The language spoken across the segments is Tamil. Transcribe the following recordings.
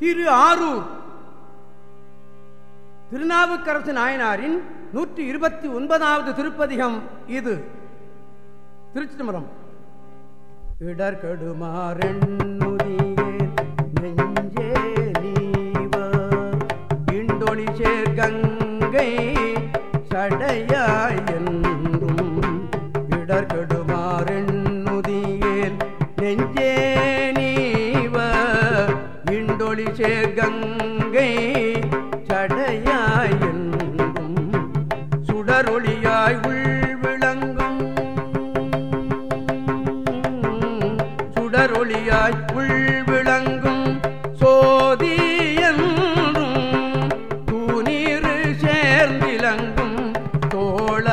திரு ஆரூர். திருநாவுக்கரசு நாயனாரின் நூற்றி இருபத்தி ஒன்பதாவது திருப்பதிகம் இது. திருச்சி தம்பரம் இடர்கடுமாறெண்ணுதியே நெஞ்சே இண்டொளி சேர்கங்கை சடையாய்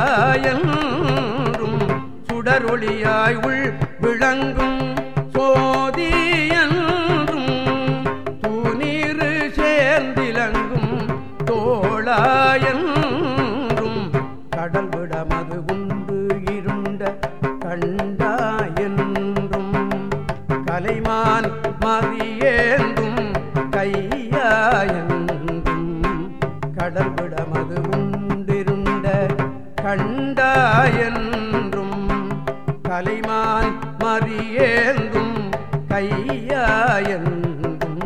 தோளாயன்றும் சுடரொளியாய் உள் விளங்கும் சோதியன்றும் தூநீர் சேர்ந்திலங்கும் தோளாயன்றும் கடல் விடமது உண்டு இருண்ட கண்டாயன்றும் கலைமான் மதியேந்தும் கையாயன்றும் கடல் விடமது உண்டிருண்ட கண்டாயன்றும் கலைமான் மறியேந்தும் கையாயன்றும்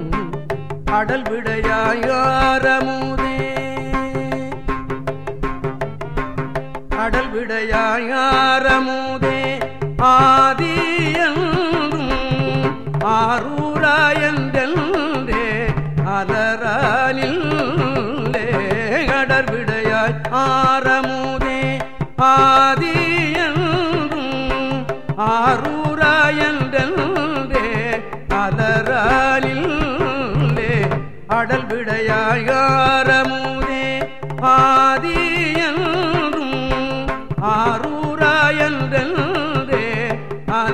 அடல் விடையாயாரமுதே அடல் விடையாயாரமுதே ஆதியன்றும் ஆரூராயன்றே அலரானில்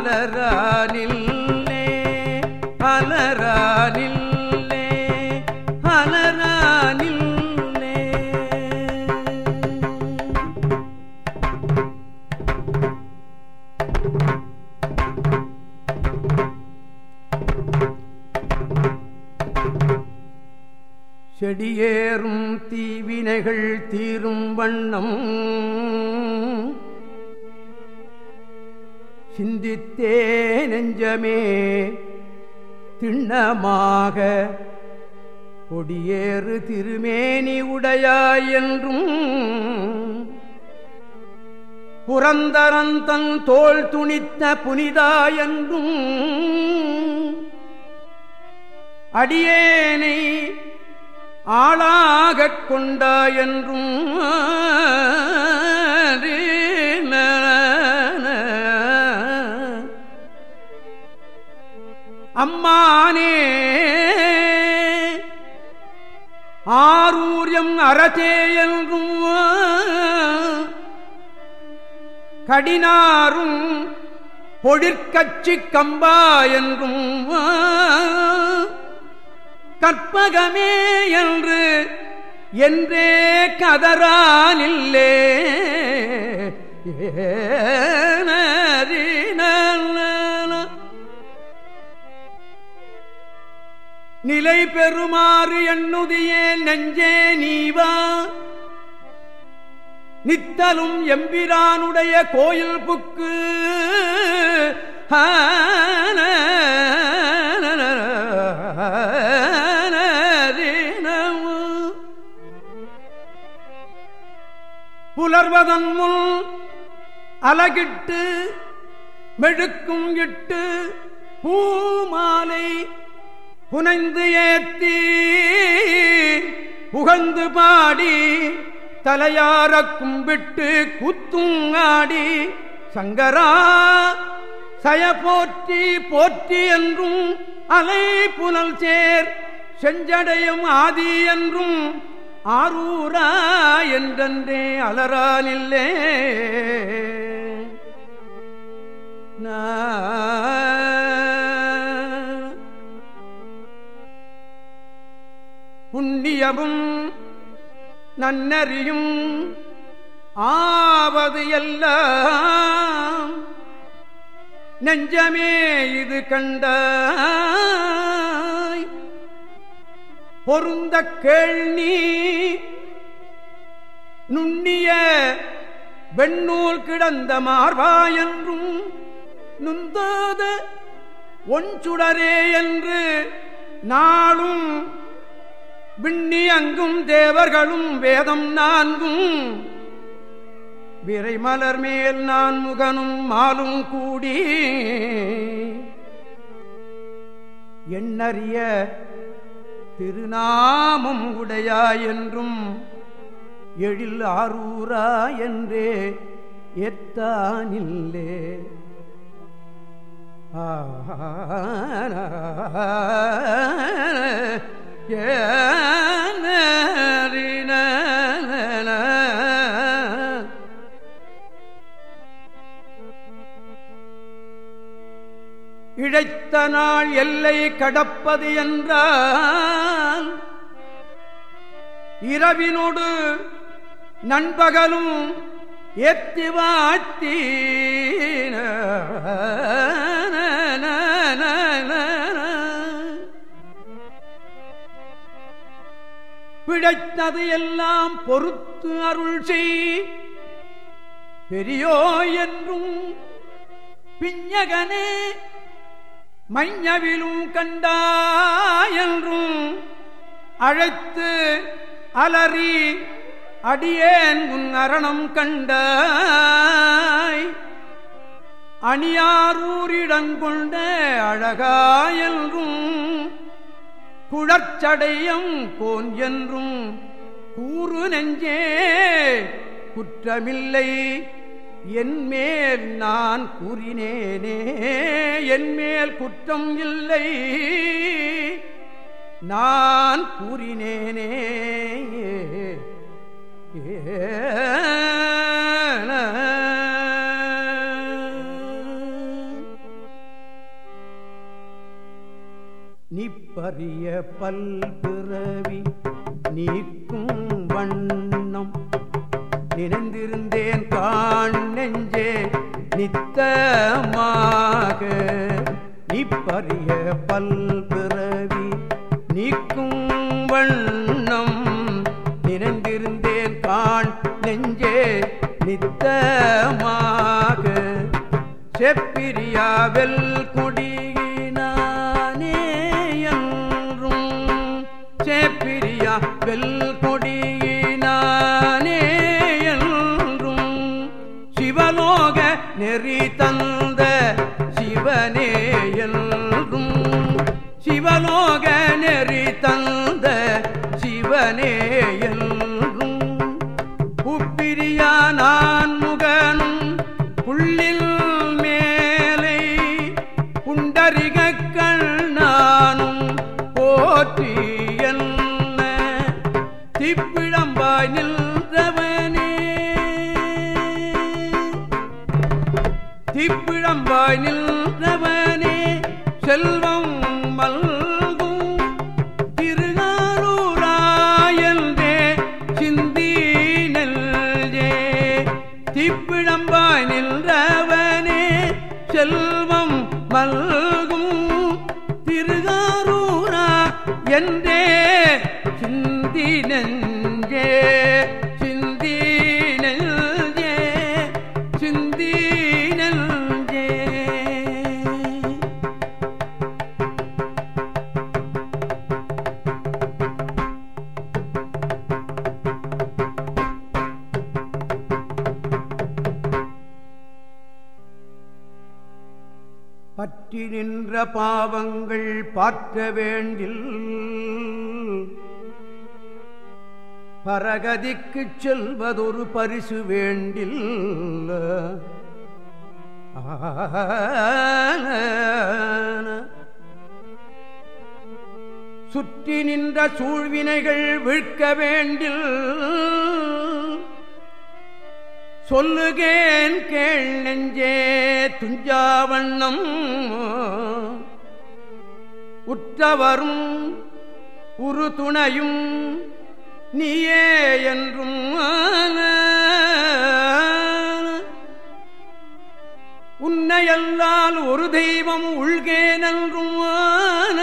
அலரானில்லே அலரானில்லே அலரானில்லே செடியேறும் தீவினைகள் தீரும் வண்ணம் சிந்தித்தே நெஞ்சமே. திண்ணமாக கொடியேறு திருமேனி உடையாய் என்றும் புரந்தரந்தன் தோல் துணித்த புனிதா என்றும் அடியேனை ஆளாகக் கொண்டாயென்றும் அம்மானே. ஆரூரியம் அறதே என்றும் கடினாரும் பொழிற்கட்சி கம்பா என்றும் கற்பகமே என்று என்றே கதரானில்லே நிலை பெறுமாறு எண்ணுதியே நெஞ்சே நீவா. நித்தலும் எம்பிரானுடைய கோயில் புக்கு. புலர்வதன் முன் அலகிட்டு மெழுக்கும் இட்டு பூமாலை புனைந்து ஏத்தி புகழ்ந்து பாடி தலையார கும்பிட்டு குத்துங்காடி சங்கரா சய போற்றி போற்றி என்றும் அலை புனல் சேர் செஞ்சடையும் ஆதி என்றும் ஆரூரா என்றென்றே அலரானில்லே புண்ணியமும் நன்னறியும் ஆவது எல்லாம். நெஞ்சமே இது கண்ட பொருந்த கேள்வி நுண்ணிய வெண்ணூல் கிடந்த மார்பா என்றும் நுந்தாத ஒன்சுடரே என்று நாளும் விண்ணி அங்கும் தேவர்களும் வேதம் நான்கும் விரை மலர் மேல் நான் முகனும் மாலும் கூடி எண்ணறிய திருநாமம் உடையா என்றும் எழில் ஆரூரா என்றே எத்தானில்லே ஆ ஏ நாள் எல்லை கடப்பது என்றால் இரவினோடு நண்பகலும் எத்தி வாத்தி பிழைத்தது எல்லாம் பொறுத்து அருள் செய் பெரியோ என்றும் பிஞ்சகனே மைஞவிலும் கண்டாயன்றும் அழைத்து அலறி அடியேன் உன் அரணம் கண்டாய். அணியாரூரிடங்கொண்ட அழகாயன்றும் குழற்சடையம் கோன் என்றும் கூறு நெஞ்சே குற்றமில்லை. என்மேல் நான் கூறினேனே என்மேல் குற்றம் இல்லை. நான் கூறினேனே நிப்பறிய பல்பிறவி நீக்கும் வண்ணம் நினைந்திருந்த காண் நெஞ்சே நித்தமாக. நிப்பறிய பல்பிறவி நீக்கும் வண்ணம் நினைந்திருந்தேன் காண் நெஞ்சே நித்தமாக. செப்பிரியாவில் குடிய நெறி தந்த சிவனே என்றும் சிவலோக நெறி தந்த என்றே சிந்தி நெஞ்சே பற்றி நின்ற பாவங்கள் பார்க்க வேண்டில் பரகதிக்குச் செல்வதொரு பரிசு வேண்டில். சுற்றி நின்ற சூழ்வினைகள் விழ்க்க வேண்டில். சொல்லுகேன் கேள் நெஞ்சே துஞ்சாவண்ணம். உற்றவரும் உரு துணையும் நீயே என்றும். உன்னையல்லால் ஒரு தெய்வம் உள்கேனன்றும் ஆன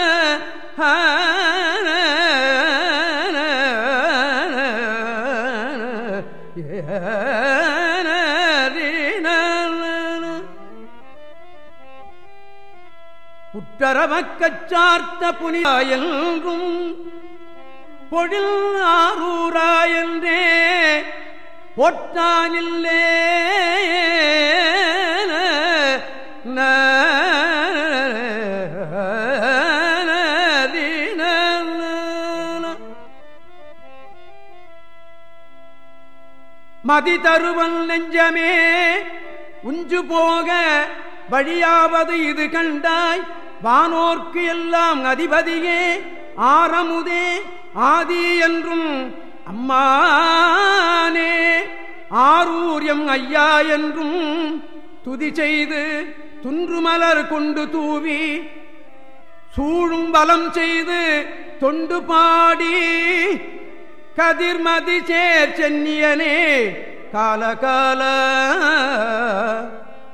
புற்றரவக்கச்சார்த்த புனிதாயல்கும் பொழில் ஆரூராயன்றே பொற்றானில்லே மதி தருவல் நெஞ்சமே உஞ்சு போக வழியாவது இது கண்டாய். வானோர்க்கு எல்லாம் அதிபதியே ஆரமுதே ஆதி என்றும் அம்மானே. ஆரூரியம் ஐயா என்றும் துதி செய்து துன்றுமலர் கொண்டு தூவி சூழும் பலம் செய்து தொண்டு பாடி கதிர்மதி சேர் சென்னியனே காலகால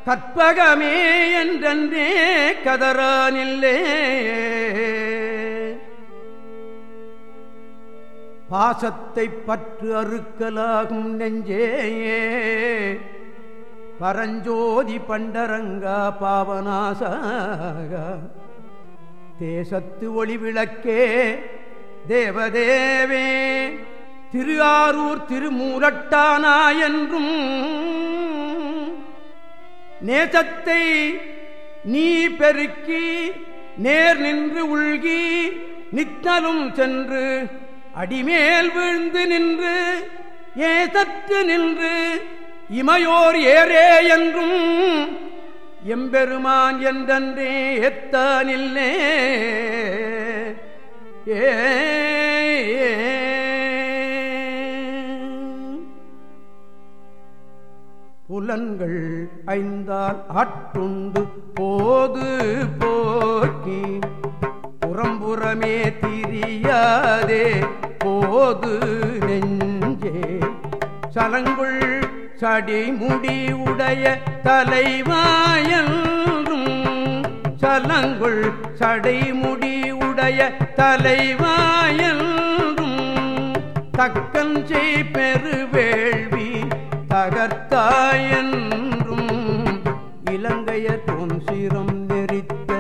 கற்பகமே என்றே கதரானில்லே பாசத்தை பற்று அறுக்கலாகும் நெஞ்சேயே. பரஞ்சோதி பண்டரங்கா பாவனாசாக தேசத்து ஒளிவிளக்கே தேவதேவே. திரு ஆரூர் திருமூரட்டானா என்றும் நேசத்தை நீ பெருக்கி நேர் நின்று உள்கி நித்தலும் சென்று அடிமேல் விழுந்து நின்று ஏசத்து நின்று இமையோர் ஏரே என்றும் எம்பெருமான் என்றே எத்தானில்லே. ஏ. புலன்கள் ஐந்தால் ஆட்டுண்டு போது போக்கி. புறம்புறமே திரியாதே போது நெஞ்சே. சலங்குள் சடிமுடி உடைய தலைவாயன்றும் சலங்குள் சடைமுடி உடைய தலைவாயன்றும். தக்கஞ்சை பெருவேள்வி தகர்த்தாயன்றும் இலங்கைய தோன் சிரம் நெறித்த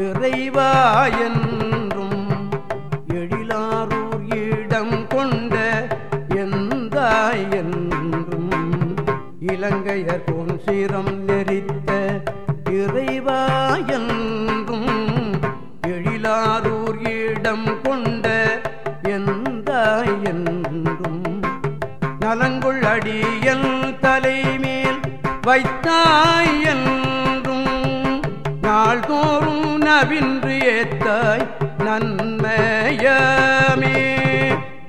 இறைவாயன்றும் எழிலாரூர் இடம் கொண்ட எந்தாயன்றும் இலங்கைய தோன் சிரம் நெறித்த இறைவாயன்றும் எழிலாரூர் இடம் கொண்ட எந்தாயன்றும் நலங்குள் அடியல் தலைமேல் வைத்தாய் என்றும் நாள்தோறும் நவின்று ஏத்தாய் நன்மையமே.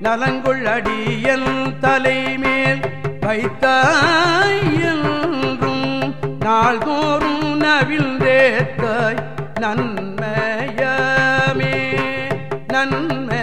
நலங்குள் அடியல் தலைமேல் வைத்தாய் என்றும் நாள்தோறும் நவின்றேத்தாய் நன்மையமே. நன்மை